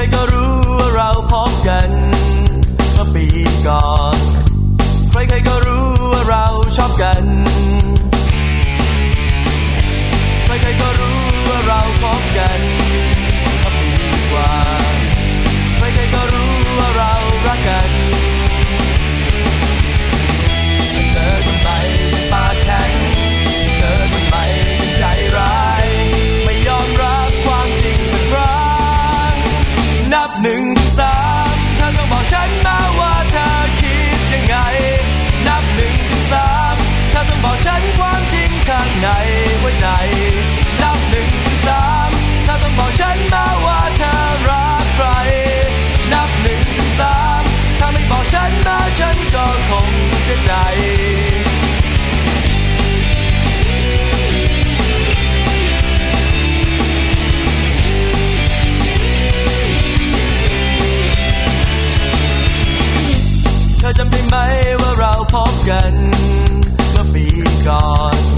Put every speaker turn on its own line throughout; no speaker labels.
ใครก็รู้ว่าเราพบกันเมื่อปีก่อน ใครใครก็รู้ว่าเราชอบกัน ใครใครก็รู้ว่าเราพบกันเมื่อปีกว่า งถึงสามเธอต้องบอกฉันมาว่าเธอคิดยังไง นับหนึ่งถึงสามเธอต้องบอกฉันความจริงข้างในหัวใจ นับหนึ่งถึงสามเธอต้องบอกฉันมาว่าเธอรักใคร นับหนึ่งถึงสามถ้าไม่บอกฉันมาฉันก็คงเสียใจ ไหมว่าเราพบกันเมื่อปีก่อน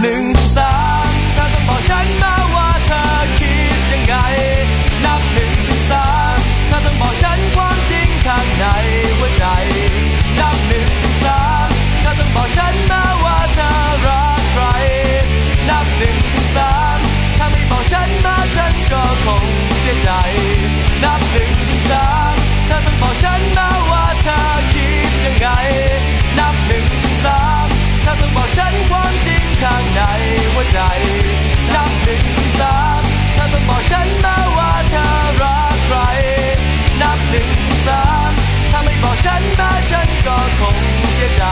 ห上 นับหนึ่งสามเธอต้องบอกฉันมาว่าเธอรักใคร นับหนึ่งสามถ้าไม่บอกฉันมาฉันก็คงเสียใจ